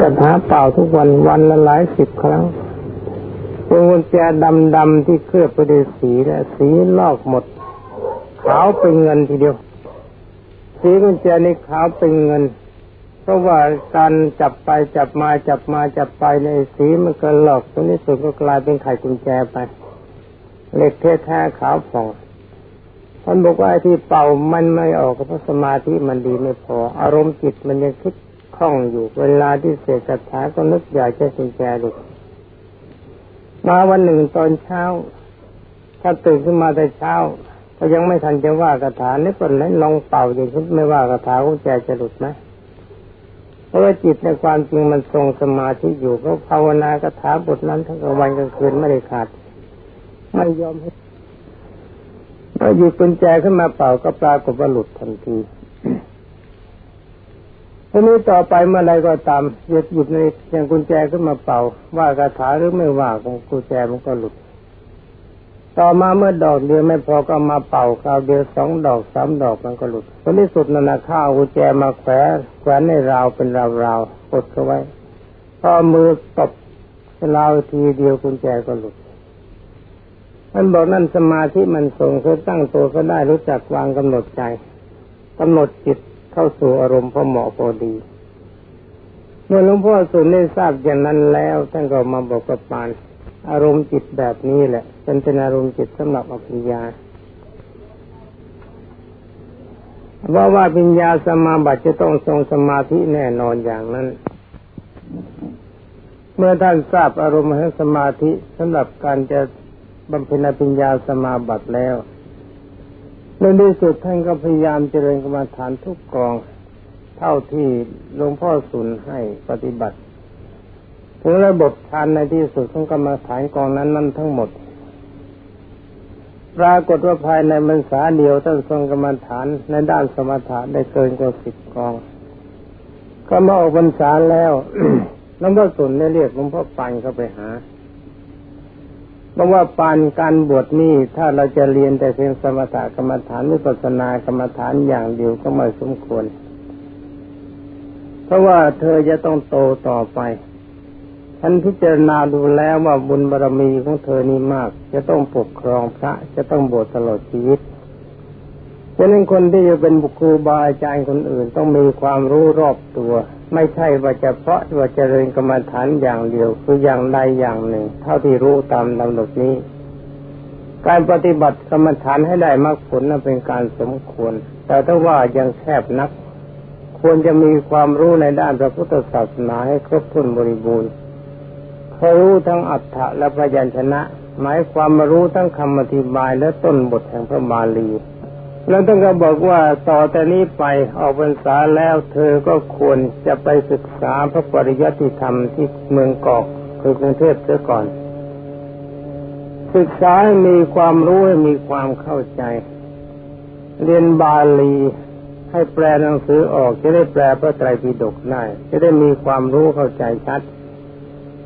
กระถาเปล่าทุกวันวันละหลายสิบครั้งพวงกุญแจดำๆที่เคลือบไปด้วยสีและสีลอกหมด ขาวเป็นเงินทีเดียว สีกุญแจนี่ขาวเป็นเงิน เพราะว่าการจับไปจับมาจับมาจับไปในสีมันก็หลอกตรงนี้สุดก็กลายเป็นไข่กุญแจไปเหล็กแท้ๆขาวผ่องท่านบอกว่าที่เป่ามันไม่ออกเพราะสมาธิมันดีไม่พอ อารมณ์จิตมันยังคิด คล่องอยู่ เวลาที่เสกคาถาก็นึกอยากจะกุญแจหลุดมาวันหนึ่งตอนเช้า ถ้าตื่นขึ้นมาแต่เช้า ก็ยังไม่ทันจะว่าคาถานี่ก็เลยลองเป่าอย่างนี้ไม่ว่าคาถากุญแจจะหลุดไหมเพราะว่าจิตในความจริงมันทรงสมาธิอยู่ก็ภาวนาคาถาบทนั้นทั้งกลางวันกลางคืนไม่ได้ขาดไม่ยอมให้พอหยิบกุญแจขึ้นมาเป่าก็ปรากฏว่าหลุดทันที ทีนี้ต่อไปเมื่อไรก็ตามหยิบหยิบในอย่างกุญแจขึ้นมาเป่า ว่าคาถาหรือไม่ว่าของกุญแจมันก็หลุด ต่อมาเมื่อดอกเดียวไม่พอก็มาเป่าคราวเดียวสองดอกสามดอกมันก็หลุดผลที่สุดนันนะข้าวกุญแจมาแขวนแขวนในราวเป็นราวราวกดเข้าไว้พอมือตบราวทีเดียวกุญแจก็หลุดมันบอกนั่นสมาธิมันทรงคือตั้งตัวก็ได้รู้จักวางกำหนดใจกำหนดจิต เข้าสู่อารมณ์พอเหมาะพอดี เมื่อหลวงพ่อสุนได้ทราบอย่างนั้นแล้วท่านก็มาบอกกับปาน อารมณ์จิตแบบนี้แหละเป็นเป็นอารมณ์จิตสำหรับอภิญญาว่าว่าปัญญาสมาบัติจะต้องทรงสมาธิแน่นอนอย่างนั้น เมื่อท่านทราบอารมณ์แห่งสมาธิสำหรับการจะบำเพ็ญอภิญญาสมาบัติแล้ว ในที่สุดท่านก็พยายามเจริญกรรมฐานทุกกอง เท่าที่หลวงพ่อสุนให้ปฏิบัติถึงระบบฌานในที่สุดของกรรมฐานกองนั้นนั้นทั้งหมด ปรากฏว่าภายในมรรษาเดียวท่านทรงกรรมฐานในด้านสมถะได้เกินกว่าสิบกอง ก็มาออกพรรษาแล้วหลวงพ่อสุนได้เรียกหลวงพ่อปันเข้าไปหา เพราะว่าปานการบวชนี่ถ้าเราจะเรียนแต่เพียงสมถกรรมฐานวิปัสสนากรรมฐานอย่างเดียวก็ไม่สมควร เพราะว่าเธอจะต้องโตต่อไปท่านพิจารณาดูแล้วว่าบุญบารรมีของเธอนี่มาก จะต้องปกครองพระ จะต้องบวชตลอดชีวิต ฉะนั้นคนที่จะเป็นบุคคลบาอาจารย์คนอื่น ต้องมีความรู้รอบตัว ไม่ใช่ว่าจะเพราะว่าจเจริญกรรมฐานอย่างเดียว คืออย่างใดอย่างหนึ่ง เท่าที่รู้ตามลำดับนี้ การปฏิบัติกรรมฐานให้ได้มรรคผลนั้นเป็นการสมควร แต่ถ้าว่ายังแคบนัก ควรจะมีความรู้ในด้านพระพุทธศาสนาให้ครบถ้วนบริบูรณ์เขารู้ทั้งอัฏฐะและพยัญชนะ หมายความมารู้ทั้งคำอธิบายและต้นบทแห่งพระบาลี แล้วท่านก็บอกว่าต่อแต่นี้ไปออกพรรษาแล้วเธอก็ควรจะไปศึกษาพระปริยัติธรรมที่เมืองกอกคือกรุงเทพเสียก่อน ศึกษาให้มีความรู้ให้มีความเข้าใจ เรียนบาลีให้แปลหนังสือออกจะได้แปลพระไตรปิฎกได้จะได้มีความรู้เข้าใจชัด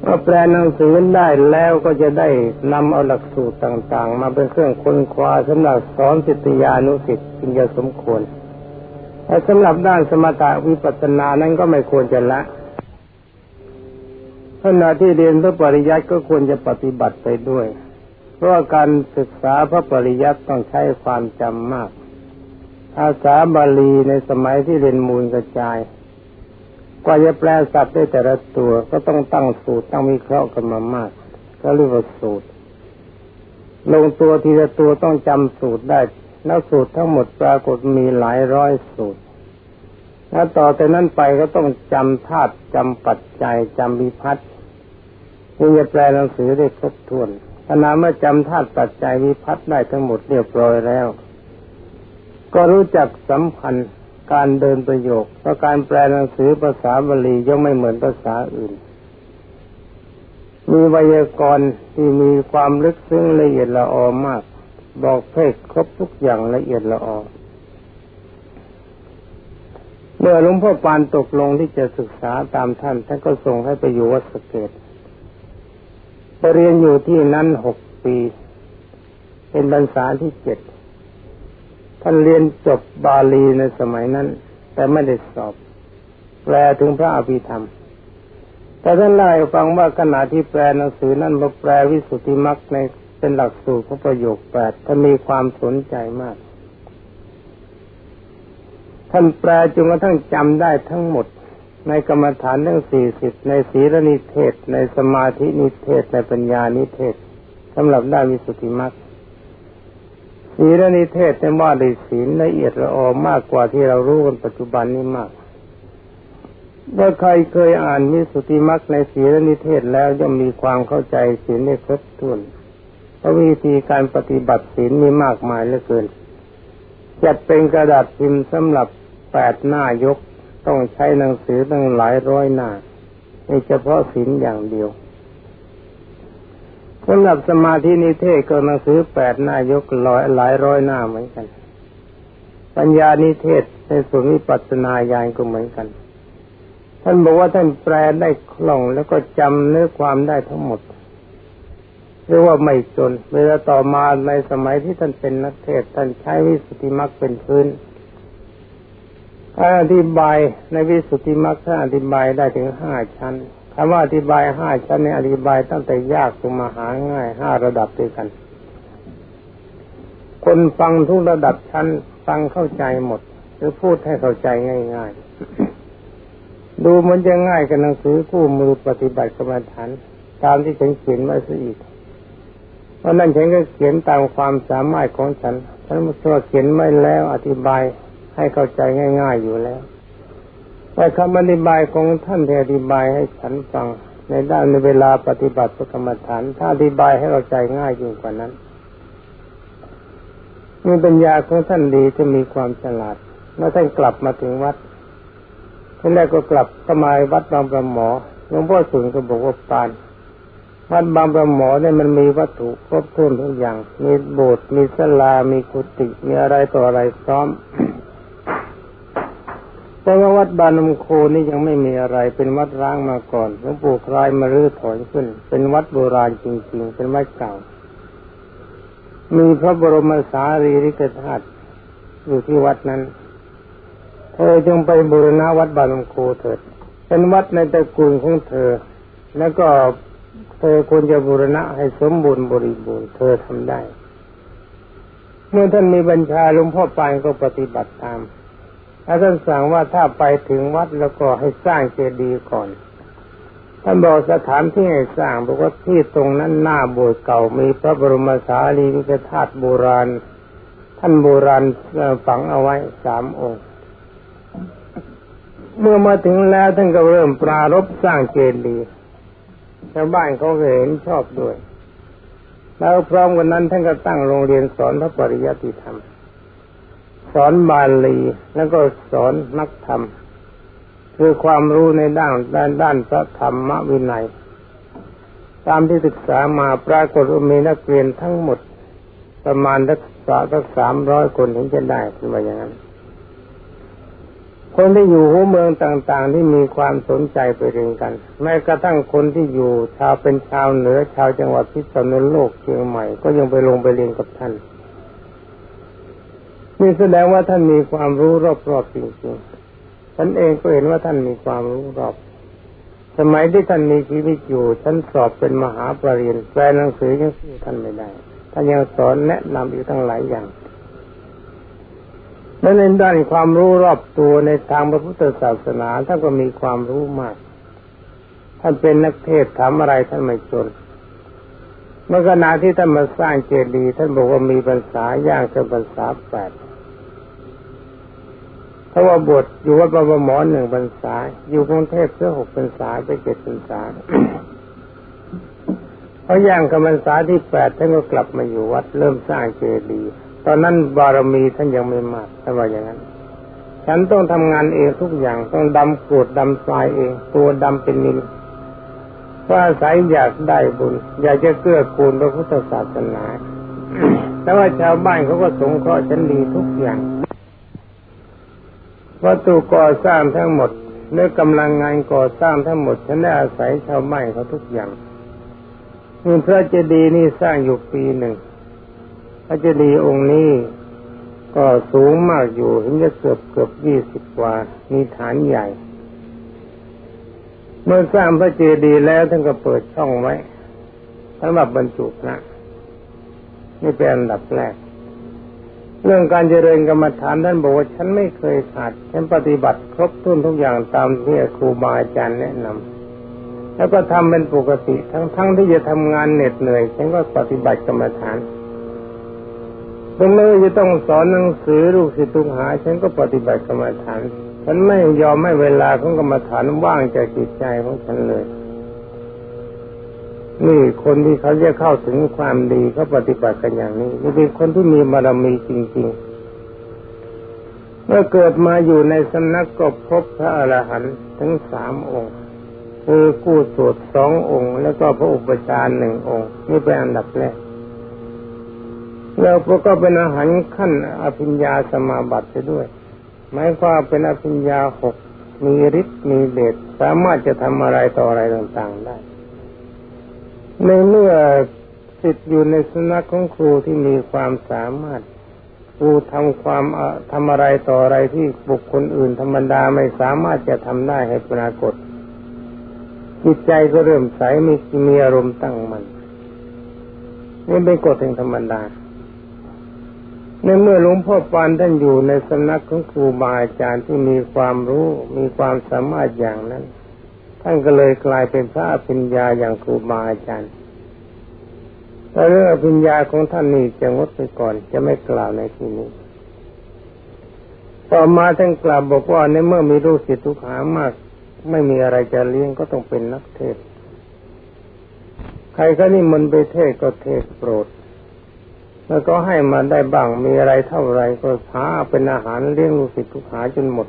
เมื่อแปลหนังสือได้แล้วก็จะได้นำเอาหลักสูตรต่างๆ มาเป็นเครื่องค้นคว้าสำหรับสอนสิทธิยานุสิทธิ์จึงจะสมควรแต่สำหรับด้านสมถะวิปัสสนานั้นก็ไม่ควรจะละขณะที่เรียนพระปริยัติก็ควรจะปฏิบัติไปด้วย เพราะการศึกษาพระปริยัติต้องใช้ความจำมาก ภาษาบาลีในสมัยที่เรียนมูลกระจาย กว่าจะแปลสัตว์ได้แต่ละตัวก็ต้องตั้งสูตรตั้งวิเคราะห์กันมามาก ก็เรียกว่าสูตร ลงตัวทีละตัวต้องจำสูตรได้แล้วสูตรทั้งหมดปรากฏมีหลายร้อยสูตรแล้วต่อแต่นั้นไปก็ต้องจำธาตุจำปัจจัยจำวิพัฒน์จึงจะแปลหนังสือได้ครบถ้วนขณะเมื่อจำธาตุปัจจัยวิพัฒน์ได้ทั้งหมดเรียบร้อยแล้ว ก็รู้จักสัมพันธ์ การเดินประโยคเพราะการแปลหนังสือภาษาบาลีย่อมไม่เหมือนภาษาอื่น มีไวยากรณ์ที่มีความลึกซึ้งละเอียดละออมาก บอกเพศครบทุกอย่างละเอียดละออเมื่อหลวงพ่อปานตกลงที่จะศึกษาตามท่าน ท่านก็ส่งให้ไปอยู่วัดสเกตไปเรียนอยู่ที่นั้นหกปี เป็นบรรษาที่เจ็ด ท่านเรียนจบบาลีในสมัยนั้น แต่ไม่ได้สอบ แปลถึงพระอภิธรรม แต่ท่านเล่าให้ฟังว่าขณะที่แปลหนังสือนั้นมาแปลวิสุทธิมรรคในเป็นหลักสูตรของประโยคแปดท่านมีความสนใจมาก ท่านแปลจนกระทั่งจำได้ทั้งหมด ในกรรมฐานเรื่องสี่สิบในศีลนิเทศ ในสมาธินิเทศ ในปัญญานิเทศสำหรับได้วิสุทธิมรรค ศีลนิเทศในว่าได้ศีลละเอียดละออมากกว่าที่เรารู้กันปัจจุบันนี้มากถ้าใครเคยอ่านมิสุติมักในศีลนิเทศแล้วย่อมมีความเข้าใจศีลในครบถ้วนเพราะวิธีการปฏิบัติศีลมีมากมายเหลือเกินจัดเป็นกระดาษพิมพ์สำหรับแปดหน้ายกต้องใช้หนังสือตั้งหลายร้อยหน้าไม่เฉพาะศีลอย่างเดียว สำหรับสมาธินิเทศก็หนังสือแปดหน้ายกร้อยหลายร้อยหน้าเหมือนกัน ปัญญานิเทศในส่วนวิปัสสนาญาณก็เหมือนกัน ท่านบอกว่าท่านแปลได้คล่องแล้วก็จำเนื้อความได้ทั้งหมดเรียกว่าไม่จน เวลาต่อมาในสมัยที่ท่านเป็นนักเทศ ท่านใช้วิสุทธิมรรคเป็นพื้นอธิบายในวิสุทธิมรรคท่านอธิบายได้ถึงห้าชั้น คำว่าอธิบายห้าชั้นนี้อธิบายตั้งแต่ยากถึงมาหาง่ายห้าระดับด้วยกัน คนฟังทุกระดับชั้นฟังเข้าใจหมด หรือพูดให้เข้าใจง่าย ๆ ดูมันจะง่ายกับหนังสือคู่มือปฏิบัติกรรมฐาน ตามที่ฉันเขียนไว้ซะอีกเพราะนั้นฉันก็เขียนตามความสามารถของฉันฉันมื่อเขียนไม่แล้วอธิบายให้เข้าใจง่าย ๆอยู่แล้ว แต่คำอธิบายของท่านที่อธิบายให้ฉันฟัง ในด้านในเวลาปฏิบัติกรรมฐาน ถ้าอธิบายให้เข้าใจง่ายยิ่งกว่านั้นมีปัญญาของท่านดีจะมีความฉลาดเมื่อท่านกลับมาถึงวัดทีแรกก็กลับเข้ามาวัดบางประหมอหลวงพ่อสุนก็บอกว่าปานวัดบางประหมอเนี่ยมันมีวัตถุครบถ้วนทุกอย่าง มีโบสถ์มีศาลามีกุฏิมีอะไรต่ออะไรพร้อม แต่ว่าวัดบานนมโคนี่ยังไม่มีอะไร เป็นวัดร้างมาก่อนหลวงปู่คลายมารื้อถอนขึ้น เป็นวัดโบราณจริง ๆ เป็นวัดเก่า มีพระบรมสารีริกธาตุอยู่ที่วัดนั้น เธอจงไปบูรณะวัดบางโคเถิด เป็นวัดในตระกูลของเธอ แล้วก็เธอควรจะบูรณะให้สมบูรณ์บริบูรณ์เธอทำได้ เมื่อท่านมีบัญชาหลวงพ่อปานก็ปฏิบัติตาม ถ้าท่านสั่งว่าถ้าไปถึงวัดแล้วก็ให้สร้างเจดีย์ก่อน ท่านบอกสถานที่ให้สร้างบอกว่าที่ตรงนั้นหน้าโบสถ์เก่ามีพระบรมสารีริกธาตุโบราณ ท่านโบราณฝังเอาไว้สามองค์ เมื่อมาถึงแล้วท่านก็เริ่มปรารบสร้างเจดีย์ชาวบ้านเขาเห็นชอบด้วย แล้วพร้อมกันนั้นท่านก็ตั้งโรงเรียนสอนพระปริยัติธรรม สอนบาลีแล้วก็สอนนักธรรม คือความรู้ในด้านด้านด้านพระธรรมวินัย ตามที่ศึกษามาปรากฏว่ามีนักเรียนทั้งหมด ประมาณสักษาสักสามร้อยคนถึงจะได้เป็นว่าอย่างนั้น คนที่อยู่หัวเมืองต่าง ๆ ที่มีความสนใจไปเรียนกัน แม้กระทั่งคนที่อยู่ชาวเป็นชาวเหนือชาวจังหวัดพิษณุโลกเชียงใหม่ ก็ยังไปลงไปเรียนกับท่าน นี่แสดงว่าท่านมีความรู้รอบๆจริงๆฉันเองก็เห็นว่าท่านมีความรู้รอบ สมัยที่ท่านมีชีวิตอยู่ฉันสอบเป็นมหาปรริญญาแปลหนังสือยังสู้ท่านไม่ได้ท่านยังสอนแนะนำอยู่ทั้งหลายอย่างและในด้านความรู้รอบตัวในทางพระพุทธศาสนาท่านก็มีความรู้มาก ท่านเป็นนักเทศถามอะไรท่านไม่จนเมื่อขณะที่ท่านมาสร้างเจดีย์ท่านบอกว่ามีภาษาย่างจะภาษาแปด ราะว่าบทอยู่วัดบวรหมอหนึ่งภาษา อยู่กรุงเทพเพื่อหกภาษาไปเจ็ดภาษาเพราะย่างกับภาษาที่แปดท่านก็กลับมาอยู่วัดเริ่มสร้างเจดีย์ตอนนั้นบารมีท่านยังไม่มากท่านว่าอย่างนั้น ฉันต้องทำงานเองทุกอย่างต้องดำกรวดดำทรายเอง ตัวดำเป็นนินว่าสายอยากได้บุญ อยากจะเกื้อกูลพระพุทธศาสนาแต่ว่าชาวบ้านเขาก็สงเคราะห์ฉันดีทุกอย่าง วัตถุก่อสร้างทั้งหมดเนื้อกำลังงานก่อสร้างทั้งหมดฉันได้อาศัยชาวบ้านเขาทุกอย่างพระเจดีย์นี่สร้างอยู่ปีหนึ่ง พระเจดีย์องค์นี้ก็สูงมากอยู่เห็นจะเกือบเกือบยี่สิบกว่า มีฐานใหญ่ เมื่อสร้างพระเจดีย์แล้วท่านก็เปิดช่องไว้สำหรับบรรจุนะนี่เป็นอันดับแรก เรื่องการเจริญกรรมฐานท่านบอกว่าฉันไม่เคยขาดฉันปฏิบัติครบถ้วนทุกอย่างตามที่ครูบาอาจารย์แนะนำแล้วก็ทำเป็นปกติทั้งๆทที่จะทำงานเหน็ดเหนื่อยฉันก็ปฏิบัติกรรมฐานตรงนี้จะต้องสอนหนังสือลูกศิษย์ทุกหา ฉันก็ปฏิบัติกรรมฐานฉันไม่ยอมไม่เวลาของกรรมฐานว่างจากจิตใจของฉันเลย นี่คนที่เขาจะเข้าถึงความดีเขาปฏิบัติกันอย่างนี้นี่เป็นคนที่มีบารมีจริง ๆ เมื่อเกิดมาอยู่ในสำนักก็พบพระอรหันต์ทั้งสามองค์คือกู้สวดสององค์ แล้วก็พระอุปชาหนึ่งองค์ นี่เป็นอันดับแรกแล้วก็เป็นอาหารขั้นอภิญญาสมาบัติไปด้วยหมายความเป็นอภิญญาหกมีฤทธิ์มีเดชสามารถจะทำอะไรต่ออะไรต่างๆได้ ในเมื่อสิทธิ์อยู่ในสนักของครูที่มีความสามารถ ครูทำความทำอะไรต่ออะไรที่บุคคลอื่นธรรมดาไม่สามารถจะทำได้ให้ปรากฏ จิตใจก็เริ่มใสมีมีอารมณ์ตั้งมัน่นนี่เป็นกฎแห่งธรรมดาในเมื่อหลวงพ่อปานท่านอยู่ในสำนักของครูบาอาจารย์ที่มีความรู้มีความสามารถอย่างนั้น ท่านก็เลยกลายเป็นพระอภิญญาอย่างครูบาอาจารย์แต่เรื่องอภิญญาของท่านนี่จะงดไปก่อน จะไม่กล่าวในที่นี้ ต่อมาท่านกล่าวบอกว่าในเมื่อมีลูกศิษย์ทุกหามาก ไม่มีอะไรจะเลี้ยงก็ต้องเป็นนักเทศ ใครก็นี่มันไปเทศก็เทศโปรด แล้วก็ให้มาได้บ้างมีอะไรเท่าไรก็หาเป็นอาหารเลี้ยงลูกศิษย์ทุกหาจนหมด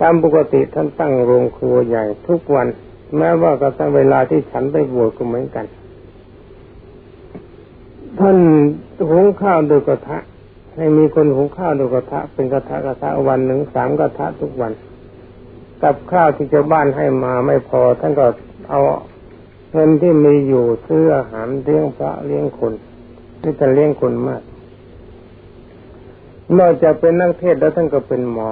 ตามปกติท่านตั้งโรงครัวใหญ่ทุกวัน แม้ว่าก็ตั้งเวลาที่ฉันไปบวชก็เหมือนกัน ท่านหุงข้าวด้วยกระทะ ให้มีคนหุงข้าวด้วยกระทะ เป็นกระทะกระทะวันหนึ่งสามกระทะทุกวัน กับข้าวที่เจ้าบ้านให้มาไม่พอ ท่านก็เอาเงินที่มีอยู่ซื้ออาหารเลี้ยงพระเลี้ยงคนที่จะเลี้ยงคนมากนอกจากเป็นนักเทศแล้วท่านก็เป็นหมอ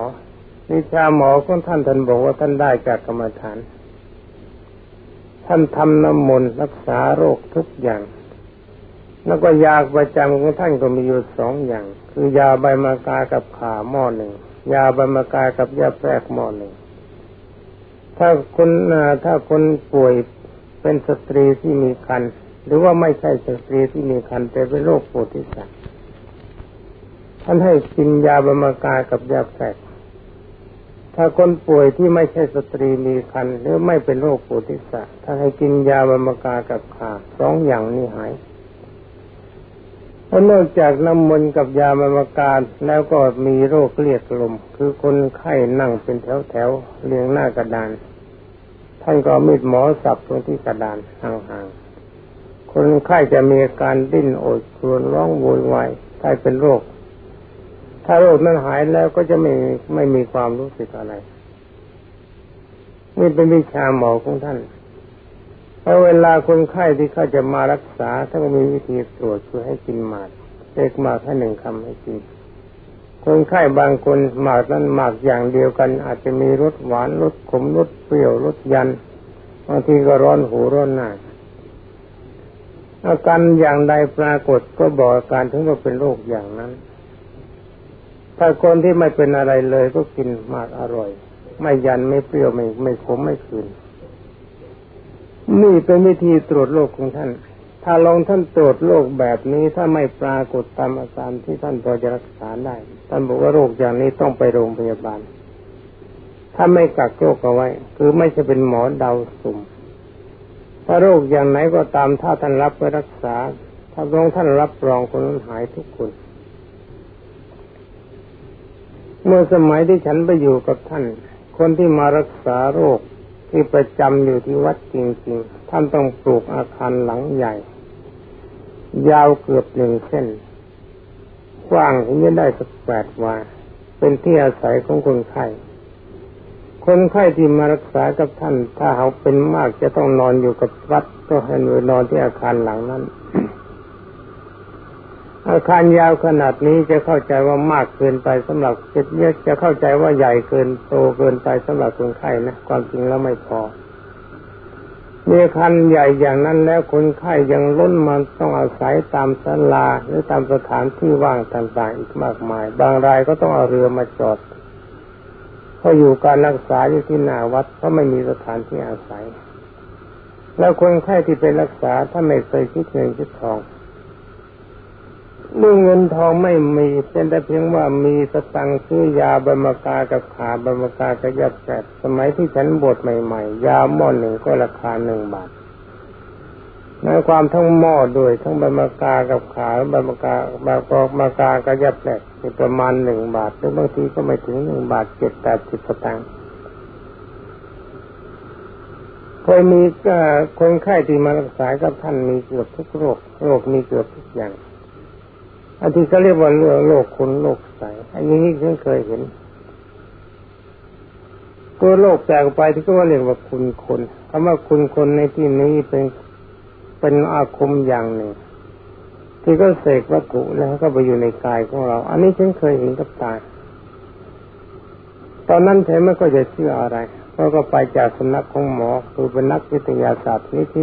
วิชาหมอของท่านท่านบอกว่าท่านได้จากกรรมฐาน ท่านทำน้ำมนต์รักษาโรคทุกอย่าง แล้วก็ยาประจำของท่านก็มีอยู่สองอย่าง คือยาใบมากากับขาหม้อหนึ่งยาใบมะกากับหญ้าแพรกหม้อหนึ่งถ้าคนถ้าคนป่วยเป็นสตรีที่มีครรภ์หรือว่าไม่ใช่สตรีที่มีครรภ์แต่เป็นโรคโพธิสัตว์ท่านให้กินยาใบมะกากับหญ้าแพรก ถ้าคนป่วยที่ไม่ใช่สตรีมีครรภ์หรือไม่เป็นโรคโพธิสัตว์ถ้าให้กินยาใบมะกากับข่าสองอย่างนี้หายเพราะนอกจากน้ำมนต์กับยาบำมากาแล้วก็มีโรคเลียดลม คือคนไข้นั่งเป็นแถวแถวเรียงหน้ากระดาน ท่านก็มีดหมอสับตรงที่กระดานห่างๆคนไข้จะมีอาการดิ้นโอดครวญร้องโวยวายถ้าเป็นโรค ถ้าโรคนั้นหายแล้วก็จะไม่ไม่มีความรู้สึกอะไรนี่เป็นวิชาหมอของท่านพอเวลาคนไข้ที่เขาจะมารักษาท่านมีวิธีตรวจคือให้กินหมากเล็กหมากแค่หนึ่งคำให้กินคนไข้บางคนหมากนั้นหมากอย่างเดียวกัน อาจจะมีรสหวานรสขมรสเปรี้ยวรสยันบางทีก็ร้อนหูร้อนหน้าอาการอย่างใดปรากฏก็บอกอาการถึงว่าเป็นโรคอย่างนั้น ถ้าคนที่ไม่เป็นอะไรเลยก็กินมากอร่อย ไม่ยันไม่เปรี้ยวไม่ไม่ขมไม่คืน นี่เป็นวิธีตรวจโรคของท่าน ถ้าลองท่านตรวจโรคแบบนี้ถ้าไม่ปรากฏตามอาการที่ท่านพอจะรักษาได้ ท่านบอกว่าโรคอย่างนี้ต้องไปโรงพยาบาล ถ้าไม่กักโรคเอาไว้ คือไม่ใช่เป็นหมอเดาสุ่มถ้าโรคอย่างไหนก็ตามถ้าท่านรับไปรักษา ถ้าลงท่านรับรองคนนั้นหายทุกคน เมื่อสมัยที่ฉันไปอยู่กับท่าน คนที่มารักษาโรคที่ประจำอยู่ที่วัดจริงๆ ท่านต้องปลูกอาคารหลังใหญ่ ยาวเกือบหนึ่งเส้น กว้างถึงจะได้สักแปดวา เป็นที่อาศัยของคนไข้คนไข้ที่มารักษากับท่าน ถ้าเขาเป็นมากจะต้องนอนอยู่กับวัดก็ให้นอนที่อาคารหลังนั้น อาคารยาวขนาดนี้จะเข้าใจว่ามากเกินไปสำหรับจะจะเข้าใจว่าใหญ่เกินโตเกินไปสำหรับคนไข้นะความจริงแล้วไม่พอมีคันใหญ่อย่างนั้นแล้วคนไข้ยังล้นมันต้องอาศัยตามศาลาหรือตามสถานที่ว่างต่างๆอีกมากมาย บางรายก็ต้องเอาเรือมาจอดเขาอยู่การรักษาอยู่ที่หน้าวัดเพราะไม่มีสถานที่อาศัย แล้วคนไข้ที่ไปรักษาถ้าไม่เคยคิดเงินคิดทอง เมื่อเงินทองไม่มีเป็นแต่เพียงว่ามีสตังค์ซื้อยาบรมกากับขาบรมกากระยับแปดสมัยที่ฉันบวชใหม่ๆ ยาหม้อหนึ่งก็ราคาหนึ่งบาทในความทั้งหม้อด้วยทั้งบรมกากับขาบรมกาบรมกากระยับแปดประมาณหนึ่งบาทหรือบางทีก็ไม่ถึงหนึ่งบาทเจ็ดแปดสิบสตางค์เคยมีคนไข้ที่มารักษากับท่านมีเกือบทุกโรคโรคมีเกือบทุกอย่าง อันที่เขาเรียกว่าเรื่องโลกคุณโลกใส อันนี้ที่ฉันเคยเห็นตัวโลกแตกไปที่ก็ว่าเรียกว่าคุณคนคำว่าคุณคนในที่นี้เป็นเป็นอาคมอย่างหนึ่ง ที่ก็เสกวัตถุแล้วก็ไปอยู่ในกายของเรา อันนี้ฉันเคยเห็นกับตาตอนนั้นฉันไม่ก็จะเชื่ออะไรเพราะก็ไปจากสำนักของหมอคือเป็นนักวิทยาศาสตร์นิติ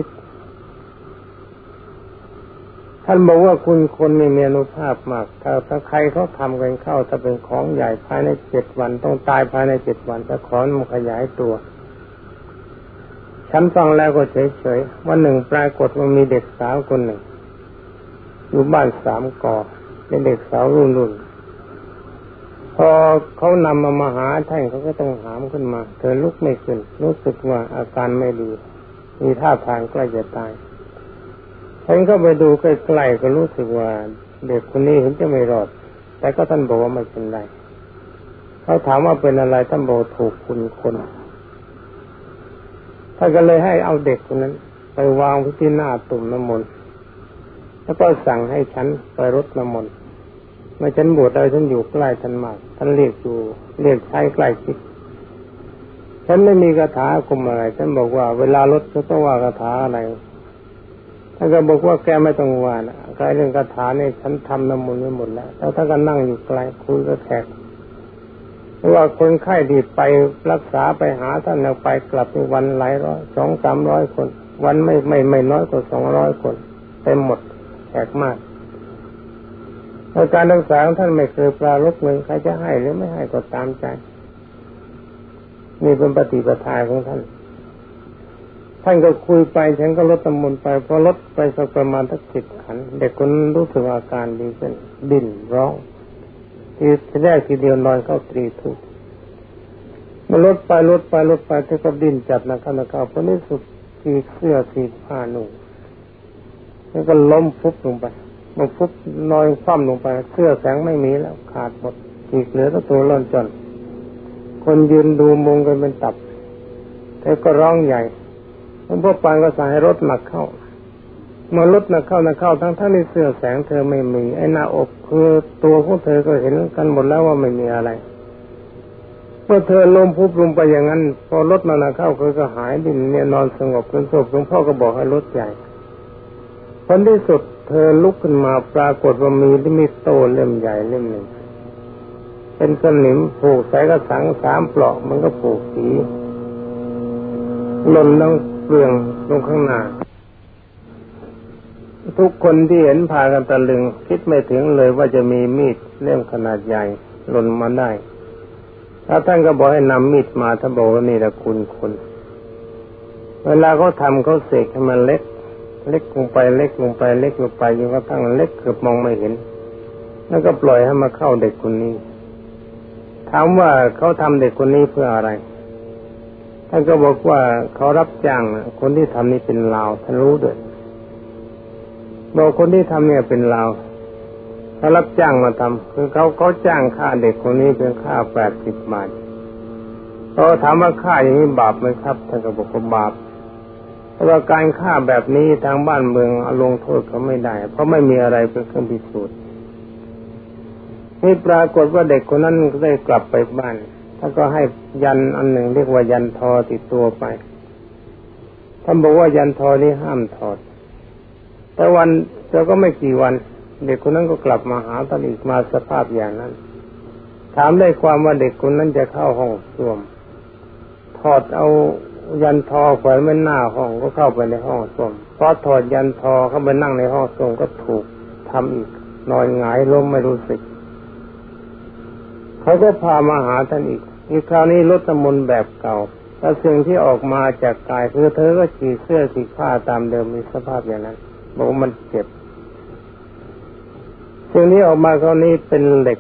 ท่านบอกว่าคุณคนมีเมีอนุภาพมาก ถ้าถ้าใครเขาทำกันเข้าถ้าเป็นของใหญ่ภายในเจ็ดวัน ต้องตายภายในเจ็ดวันถ้าขอนมันขยายตัว ฉันฟังแล้วก็เฉยๆวันหนึ่งปรากฏว่ามีเด็กสาวคนหนึ่งอยู่บ้านสามกอเป็นเด็กสาวรุ่นรุ่นพอเขานำมามาหาท่านเขาก็ต้องหามขึ้นมา เธอลุกไม่ขึ้น รู้สึกว่าอาการไม่ดี มีท่าทางใกล้จะตาย ฉันก็ไปดูใกล้ๆก็รู้สึกว่าเด็กคนนี้เห็นจะไม่รอด แต่ก็ท่านบอกว่าไม่เป็นไรเขาถามว่าเป็นอะไรท่านบอกถูกคุณคนท่านก็เลยให้เอาเด็กคนนั้น ไปวางที่หน้าตุ่มน้ำมนต์แล้วก็สั่งให้ฉันไปรดน้ำมนต์เมื่อฉันบวชได้ฉันอยู่ใกล้ท่านมากท่านเรียกอยู่เรียกใช้ใกล้ชิดฉันไม่มีคาถาคุมอะไรฉันบอกว่าเวลารถจะต้องว่าคาถาอะไร ท่านก็บอกว่าแกไม่ต้องว่านะกายเรื่องคาถาเนี่ยฉันทำน้ำมนต์ไว้หมดแล้ว แล้วท่านก็นั่งอยู่ไกลคุยกับแขกเพราะว่าคนไข้ที่ไปรักษาไปหาท่านเราไปกลับในวันหลายร้อยสองสามร้อยคน วันไม่ไม่ไม่น้อยกว่าสองร้อยคนเต็มหมดแขกมากการรักษาของท่านไม่เคยปลารบเงินใครจะให้หรือไม่ให้ก็ตามใจ นี่เป็นปฏิปทาของท่าน ท่านก็คุยไปฉันก็ลดตำมนไปพอลดไปสักประมาณทักสิบขัน เด็กคนรู้สึกอาการดีขึ้นดิ้นร้องทีแรกทีเดียวนอนเข้าตรีทุกมาลดไปลดไปลดไปที่ก็ดิ้นจับนะครับนะครับพอนี้สุดทีเสื้อทีผ้าหนุ่มแล้วก็ล้มฟุบลงไปมันฟุบนอนคว่ำลงไป เสื้อแสงไม่มีแล้วขาดหมดทีเหลือแต่ตัวล่อนจน คนยืนดูมุงกันเป็นตับแต่ก็ร้องใหญ่ ลวงพ่อปานก็สั่งให้รถหนักเข้าเมื่อรถหนักเข้าหนักเข้าทั้งท่านในเสื้อแสงเธอไม่มี ไอ้หน้าอกคือตัวของเธอก็เห็นกันหมดแล้วว่าไม่มีอะไรเมื่อเธอล้มพุบลงไปอย่างนั้น พอรถมาหนักเข้าเธอก็หายดินเนี่ยนอนสงบเป็นศพหลวงพ่อก็บอกให้รถใหญ่ผลที่สุดเธอลุกขึ้นมาปรากฏว่ามีที่มีโตเล่มใหญ่เล่มหนึ่งเป็นสนิมผูกใส่กระสังสามปลอกมันก็ผูกสีหล่นลง เปลืองลงข้างหน้า ทุกคนที่เห็นพากันตะลึง คิดไม่ถึงเลยว่าจะมีมีดเล่มขนาดใหญ่หล่นมาได้ถ้าท่านก็บอกให้นำมีดมาท่านบอกว่านี่แหละคุณคนเวลาเขาทำเขาเสกให้มันเล็ก เล็กลงไปเล็กลงไปเล็กลงไปจนกระทั่งเล็กเกือบมองไม่เห็น แล้วก็ปล่อยให้มาเข้าเด็กคนนี้ถามว่าเขาทำเด็กคนนี้เพื่ออะไร ท่านก็บอกว่าเขารับจ้างคนที่ทำนี่เป็นลาวท่านรู้ด้วยบอกคนที่ทำเนี่ยเป็นลาวเขารับจ้างมาทำคือเขาเขาจ้างค่าเด็กคนนี้เป็นค่าแปดสิบบาทเขาถามว่าค่าอย่างนี้บาปไหมครับท่านก็บอกว่าบาปเพราะว่าการฆ่าแบบนี้ทางบ้านเมืองลงโทษเขาไม่ได้ เพราะไม่มีอะไรเป็นเครื่องพิสูจน์นี่ปรากฏว่าเด็กคนนั้นได้กลับไปบ้าน แล้วก็ให้ยันอันหนึ่งเรียกว่ายันทอติดตัวไปท่านบอกว่ายันทอนี้ห้ามถอด แต่วันเจ้าก็ไม่กี่วัน เด็กคนนั้นก็กลับมาหาตอนอีกมาสภาพอย่างนั้น ถามได้ความว่าเด็กคนนั้นจะเข้าห้องส้วม ถอดเอายันทอแขวนไว้หน้าห้องก็เข้าไปในห้องส้วมพอถอดยันทอเข้าไปนั่งในห้องส้วมก็ถูกทำอีกนอนหงายล้มไม่รู้สึกเขาก็พามาหาท่านอีก อีกคราวนี้ลดน้ำมนต์แบบเก่าแต่สิ่งที่ออกมาจากกายคือเธอก็ฉีกเสื้อสีผ้าตามเดิมมีสภาพอย่างนั้นบอกว่ามันเจ็บสิ่งนี้ออกมาคราวนี้เป็นเหล็ก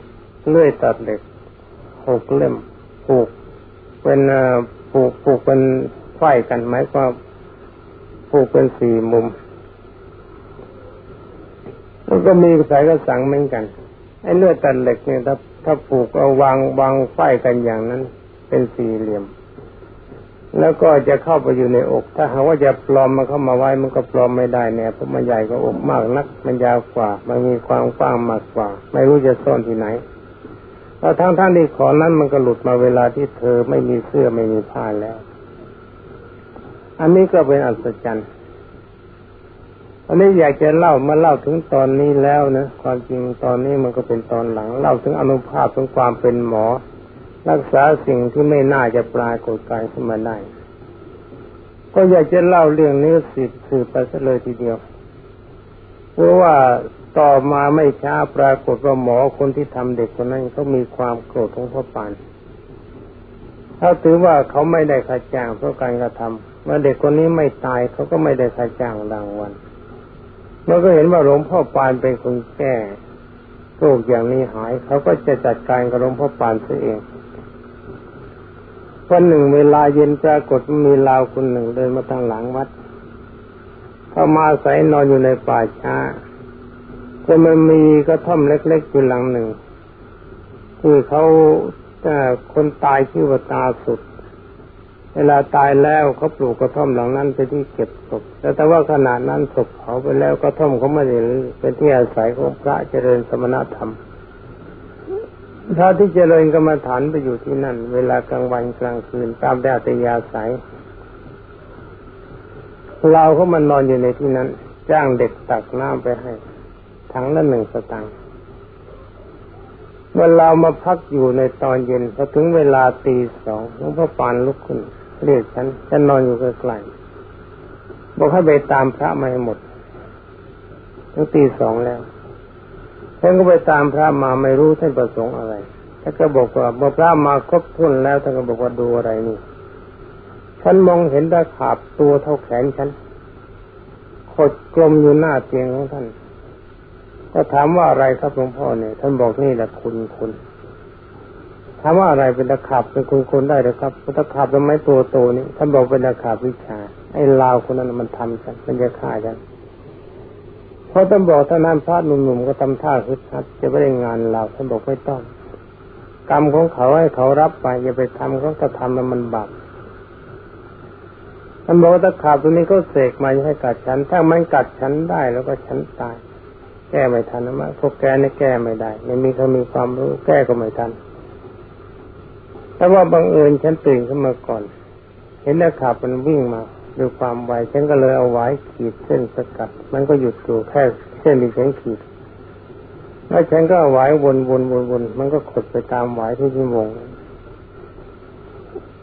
เลื่อยตัดเหล็กหกเล่มผูกเป็นผูกผูกเป็นไขว้กันไหมว่าผูกเป็นสี่มุมแล้วก็มีสายกระสังเหมือนกันไอ้เลือดตัดเหล็กเนี่ยถ้า ถ้าผูกเอาวางวางไขว้กันอย่างนั้น เป็นสี่เหลี่ยม แล้วก็จะเข้าไปอยู่ในอก ถ้าหากว่าจะปลอมมันเข้ามาไว้มันก็ปลอมไม่ได้เนี่ยเพราะมันใหญ่กว่าอกมากนัก มันยาวกว่า มันมีความกว้างมากกว่า ไม่รู้จะซ่อนที่ไหนแล้วทั้งท่านที่ขอนั้นมันก็หลุดมาเวลาที่เธอไม่มีเสื้อไม่มีผ้าแล้ว อันนี้ก็เป็นอัศจรรย์ อันนี้อยากจะเล่ามาเล่าถึงตอนนี้แล้วนะความจริงตอนนี้มันก็เป็นตอนหลัง เล่าถึงอนุภาพของความเป็นหมอ รักษาสิ่งที่ไม่น่าจะปรากฏกายขึ้นมาได้ ก็อยากจะเล่าเรื่องนี้สืบสืบไปซะเลยทีเดียว เพราะว่าต่อมาไม่ช้าปรากฏว่าหมอคนที่ทำเด็กคนนั้นเขามีความโกรธของพ่อปานถ้าถือว่าเขาไม่ได้ค่าจ้างเพราะการกระทำเมื่อเด็กคนนี้ไม่ตายเขาก็ไม่ได้ค่าจ้างรางวัล มื่อก็เห็นว่าหลวงพ่อปานเป็นคนแก้โรคอย่างนี้หาย เขาก็จะจัดการกับหลวงพ่อปานเสียเองวันหนึ่งเวลาเย็นปรากฏมีลาวคนหนึ่งเดินมาทางหลังวัด เข้ามาใส่นอนอยู่ในป่าช้าจะมันมีกระท่อมเล็กๆอยู่หลังหนึ่ง คือเขาคนตายชื่อว่าตาสุด เวลาตายแล้วเขาปลูกกระท่อมหลังนั้นเป็นที่เก็บศพแต่แต่ว่าขนาดนั้นศพเผาไปแล้วกระท่อมเขาไม่ได้เป็นที่อาศัยของพระเจริญสมณธรรมพระที่เจริญกรรมฐานไปอยู่ที่นั่น เวลากลางวันกลางคืนตามแดดยาสายเราเขามันนอนอยู่ในที่นั้น จ้างเด็กตักน้ำไปให้ถังละหนึ่งสตางค์เมื่อเรามาพักอยู่ในตอนเย็นพอถึงเวลาตีสองหลวงพ่อปานลุกขึ้น เรียกฉันฉันนอนอยู่ใกล้ๆบอกให้ไปตามพระมาให้หมดตั้งตีสองแล้วฉันก็ไปตามพระมาไม่รู้ท่านประสงค์อะไรท่านก็บอกว่าเมื่อพระมาครบทุนแล้วท่านก็บอกว่าดูอะไรนี่ฉันมองเห็นตะขาบตัวเท่าแขนฉันขดกลมอยู่หน้าเตียงของท่าน ก็ถามว่าอะไรครับหลวงพ่อเนี่ย ท่านบอกนี่แหละคุณคุณ ถามว่าอะไรเป็นตะขาบเป็นคุณคุณได้หรือครับตะขาบเป็นไม้ตัวโตนี่ท่านบอกเป็นตะขาบวิชา ไอ้ลาวคนนั้นมันทำฉันมันจะฆ่าฉันพอท่านบอกท่านนั้นพระหนุ่มๆก็ทำท่าคึกคักจะไม่ได้งานเราท่านบอกไม่ต้อง กรรมของเขาให้เขารับไปอย่าไปทำเขาก็ทำแล้วมันบาปท่านบอกว่าตะขาบตัวนี้ก็เสกมาให้กัดฉัน ถ้ามันกัดฉันได้แล้วก็ฉันตาย แก้ไม่ทันนะมะพวกแกนี่แก้ไม่ได้ไม่มีเขามีความรู้แก้ก็ไม่ทัน แต่ว่าบังเอิญฉันตื่นขึ้นมาก่อน เห็นนักขับมันวิ่งมาด้วยความไวฉันก็เลยเอาไว้ขีดเส้นสกัด มันก็หยุดอยู่แค่เส้นมีเส้นขีดแล้วฉันก็เอาไว้วนวนวนวนมันก็ขดไปตามไว้ที่ที่วง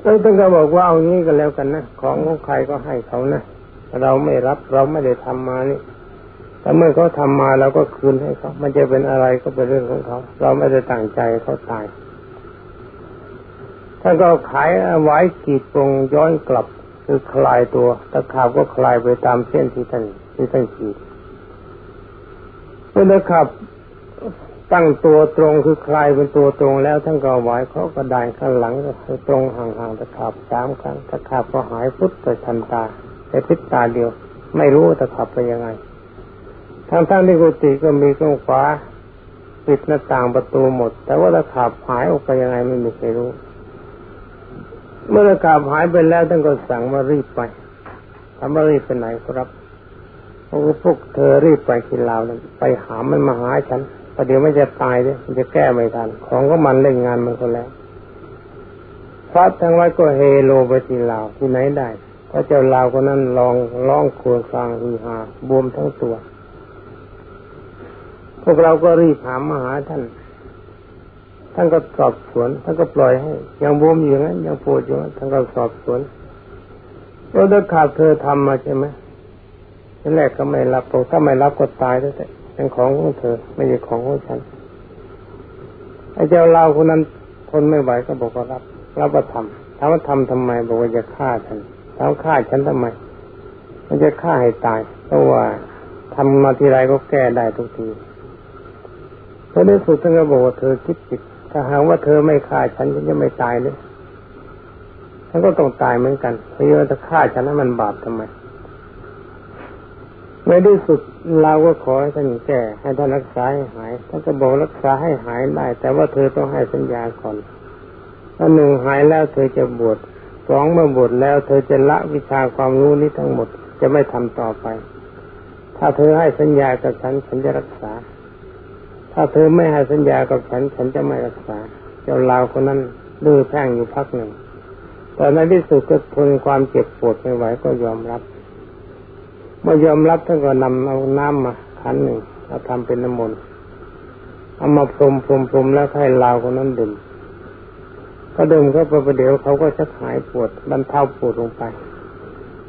แล้วท่านก็บอกว่าเอางี้ก็แล้วกันนะของของใครก็ให้เขานะเราไม่รับเราไม่ได้ทำมานี่แต่เมื่อเขาทำมาเราก็คืนให้เขา มันจะเป็นอะไรก็เป็นเรื่องของเขา เราไม่ได้ตั้งใจเขาตาย ท่านก็ขายไว้กีดตรงย้อนกลับ คือคลายตัวตะขาบก็คลายไปตามเส้นที่ท่านที่ท่านขีดเมื่อตะขาบตั้งตัวตรงคือคลายเป็นตัวตรงแล้วท่านก็ไว้เขาก็ได้ข้างหลังก็ตรงห่างๆตะขาบสามครั้งตะขาบก็หายพุทธไปทันตาแต่พิษตาเดียว ไม่รู้ตะขาบไปยังไงทั้งทั้งที่กุฏิก็มีกล้องฟ้าปิดหน้าต่างประตูหมด แต่ว่าตะขาบหายออกไปยังไงไม่มีใครรู้ เมื่อตะขาบหายไปแล้วท่านก็สั่งมารีบไปทำมารีบไปไหนครับพวกพวกเธอรีบไปกินลาวไปหามันมาหาฉันประเดี๋ยวไม่จะตายเลยมันจะแก้ไม่ทันของก็มันเล่นงานมันก็แล้วพระทั้งวัดก็เฮโลไปที่ลาวที่ไหนได้พระเจ้าลาวคนนั้นลองร้องครวญครางฮือฮาบวมทั้งตัว พวกเราก็รีบหามมาหาท่าน ท่านก็สอบสวน ท่านก็ปล่อยให้ยังบวมอยู่งั้นยังปวดอยู่งั้นท่านก็สอบสวนก็ถ้าขาดเธอทำมาใช่ไหมทีแรกก็ไม่รับถ้าไม่รับก็ตายแล้วแต่เป็นของของเธอ ไม่ใช่ของของฉันไอ้เจ้าเราคนนั้นทนไม่ไหวก็บอกว่ารับรับว่าทำถามว่าทำทำไม บอกว่าจะฆ่าฉันถามฆ่าฉันทำไม มันจะฆ่าให้ตายเพราะว่าทำมาทีไรก็แก้ได้ทุกทีเพราะในสุดท่านก็บอกว่าเธอคิดผิด ถ้าหากว่าเธอไม่ฆ่าฉันฉันจะไม่ตายเลยฉันก็ต้องตายเหมือนกันเพราะว่าจะฆ่าฉันนั้นมันบาปทำไมในที่สุดเราก็ขอให้ท่านแก้ให้ท่านรักษาให้หายท่านก็บอกรักษาให้หายได้ แต่ว่าเธอต้องให้สัญญาก่อนถ้าหนึ่งหายแล้วเธอจะบวชสองเมื่อบวชแล้ว เธอจะละวิชาความรู้นี้ทั้งหมดจะไม่ทำต่อไป ถ้าเธอให้สัญญากับฉันฉันจะรักษา ถ้าเธอไม่ให้สัญญากับฉัน ฉันจะไม่รักษา เจ้าลาวคนนั้นดื้อแพ่งอยู่พักหนึ่ง แต่ในที่สุดก็ทนความเจ็บปวดไม่ไหวก็ยอมรับ เมื่อยอมรับท่านก็นำเอาน้ำมาขันหนึ่งเอาทำเป็นน้ำมนต์เอามาพรมพรมพรมแล้วให้ลาวคนนั้นดื่มก็ดื่มเข้าไปประเดี๋ยวเขาก็จะหายปวดบรรเทาปวดลงไป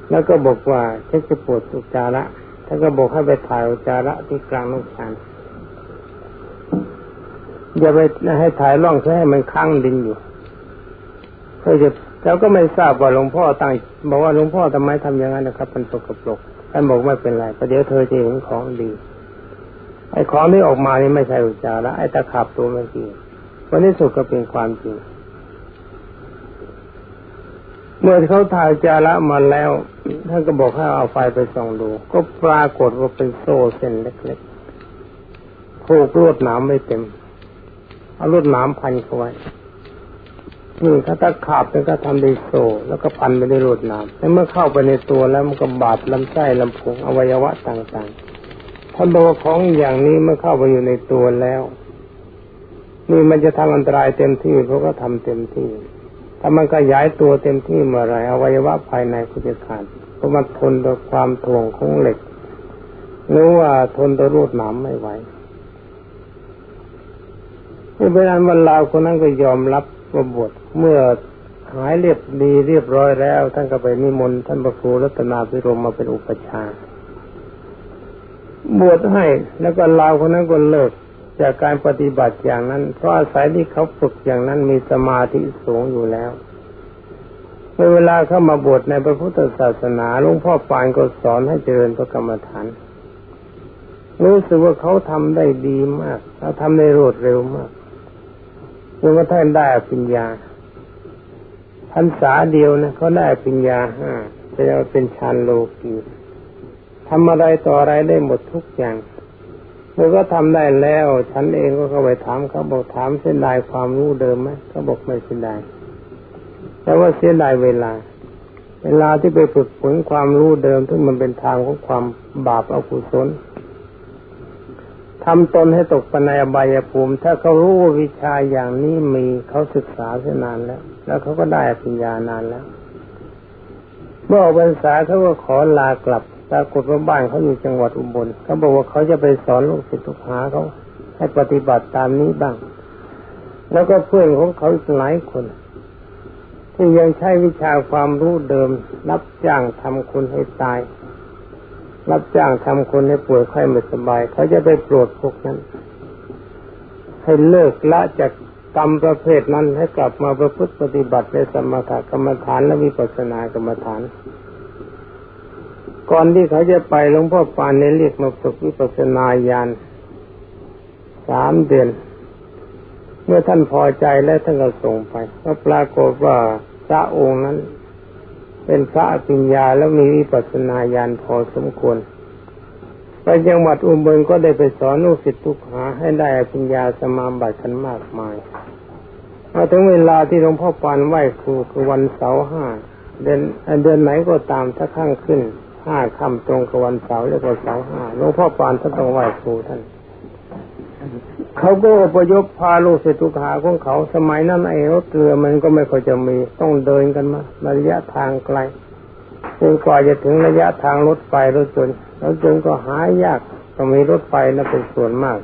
แล้วก็บอกว่าฉันจะปวดอุจจาระท่านก็บอกให้ไปถ่ายอุจจาระที่กลางน้ำชาน อย่าไปให้ถ่ายร่องให้มันค้างดินอยู่เพื่อจะเราก็ไม่ทราบว่าหลวงพ่อตั้งบอกว่าหลวงพ่อทำไมทำอย่างนั้นนะครับ มันตกกระปรกท่านบอกไม่เป็นไรประเดี๋ยวเธอจะเห็นของดีไอ้ของที่ออกมานี่ไม่ใช่อุจจาระไอ้ตะขับตัวเมื่อกี้วันนี้สุดก็เป็นความจริง เมื่อเขาถ่ายจาระมาแล้วท่านก็บอกให้เอาไฟไปส่องดู ก็ปรากฏว่าเป็นโซ่เส้นเล็กๆผูกลวดหนามไม่เต็ม เอาลวดหนามพันเข้าไว้นี่ถ้าถ้าขาบมันก็ทำด้โซ่แล้วก็พันไปด้วยรวดน้ำแล้วเมื่อเข้าไปในตัวแล้วมันก็บาดลำไส้ลำพุงอวัยวะต่างๆท่านบอกของอย่างนี้เมื่อเข้าไปอยู่ในตัวแล้ว นี่มันจะทำอันตรายเต็มที่เพราะก็ทำเต็มที่ ถ้ามันขยายตัวเต็มที่เมื่อไรอวัยวะภายในก็จะขาดเพราะมันทนต่อความถ่วงของเหล็กหรือว่าทนต่อรูดหนามไม่ไหว เวลาวันลาวคนนั้นก็ยอมรับว่าบวชเมื่อหายเรียบดีเรียบร้อยแล้ว ท่านก็ไปนิมนต์ท่านพระครูรัตนาพิรมมาเป็นอุปชาบวชให้แล้วก็ลาวคนนั้นก็เลิกจากการปฏิบัติอย่างนั้น เพราะอาศัยที่เขาฝึกอย่างนั้นมีสมาธิสูงอยู่แล้วเมื่อเวลาเข้ามาบวชในพระพุทธศาสนาหลวงพ่อปานก็สอนให้เจริญพระกรรมฐานรู้สึกว่าเขาทำได้ดีมากเขาทำได้รวดเร็วมาก จนกระทั่งได้ปัญญาพรรษาเดียวนะเขาได้ปัญญาห้าจะเอาเป็นชานโลกีทำอะไรต่ออะไรได้หมดทุกอย่างเมื่อก็ทำได้แล้ว ฉันเองก็เข้าไปถามเขาบอกถามเส้นดายความรู้เดิมไหมเขาบอกไม่เส้นดายแต่ว่าเสียดายเวลา เวลาที่ไปฝึกฝนความรู้เดิมที่มันเป็นทางของความบาปอกุศล ทำตนให้ตกปในอบายภูมิ ถ้าเขารู้วิชาอย่างนี้มีเขาศึกษาเสียนานแล้ว แล้วเขาก็ได้ปัญญานานแล้ว เมื่อออกพรรษาเขาก็ขอลากลับปรากฏว่าบ้านเขาอยู่จังหวัดอุบลเขาบอกว่าเขาจะไปสอนลูกศิษย์ลูกหาเขาให้ปฏิบัติตามนี้บ้าง แล้วก็เพื่อนของเขาอีกหลายคนที่ยังใช้วิชาความรู้เดิมรับจ้างทำคนให้ตาย รับจ้างทำคนให้ป่วยไข้ไม่สบาย เขาจะไปโปรดพวกนั้น ให้เลิกละจากกรรมประเภทนั้นให้กลับมาประพฤติปฏิบัติในสมถกรรมฐานและวิปัสสนากรรมฐาน ก่อนที่เขาจะไปหลวงพ่อปานในเรียกมาฝึกวิปัสสนาญาณสามเดือน เมื่อท่านพอใจแล้วท่านก็ส่งไปก็ปรากฏว่าพระองค์นั้น เป็นพระปัญญาแล้วมีวิปัสสนาญาณพอสมควร ไปจังหวัดอุบลก็ได้ไปสอนลูกศิษย์ทุกหาให้ได้ปัญญาสมาบัติกันมากมายมาถึงเวลาที่หลวงพ่อปานไหว้ครูคือวันเสาร์ห้าเดือนเดือนไหนก็ตามถ้าข้างขึ้นห้าค่ำตรงกับวันเสาร์เรียกว่าเสาร์ห้าหลวงพ่อปานท่านต้องไหว้ครูท่าน เขาก็อพยพพาลูกศิษย์ทุกหาของเขาสมัยนั้นไอ้รถเรือมันก็ไม่ค่อยจะมีต้องเดินกันมาระยะทางไกลจนกว่าจะถึงระยะทางรถไฟรถจนรถจนก็หายากต้องมีรถไฟนั่นเป็นส่วนมาก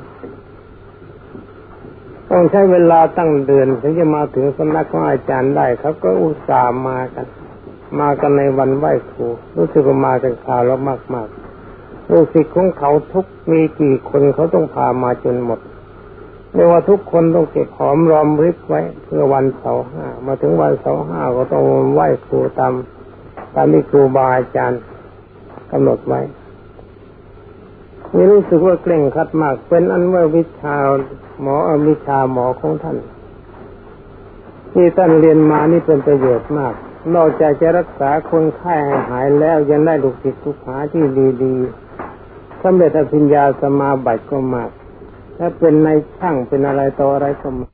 ต้องใช้เวลาตั้งเดือนถึงจะมาถึงสำนักของอาจารย์ได้เขาก็อุตส่าห์มากัน มากันในวันไหว้ครูรู้สึกว่ามากันคราวแล้วมากๆลูกศิษย์ของเขาทุกมีกี่คนเขาต้องพามาจนหมด เรียกว่าทุกคนต้องเก็บหอมรอมริบไว้เพื่อวันเสาร์ห้ามาถึงวันเสาร์ห้าก็ต้องไหว้ครูตามตามที่ครูบาอาจารย์กำหนดไว้นี่รู้สึกว่าเกร่งคัดมาก เป็นอันว่าวิชาหมอวิชาหมอของท่านที่ท่านเรียนมานี่เป็นประโยชน์มาก นอกจากจะรักษาคนไข้ให้หายแล้วยังได้ลูกศิษย์ลูกหาที่ดีๆสำเร็จอภิญญาสมาบัติก็มาก ถ้าเป็นในช่างเป็นอะไรต่ออะไรก็มา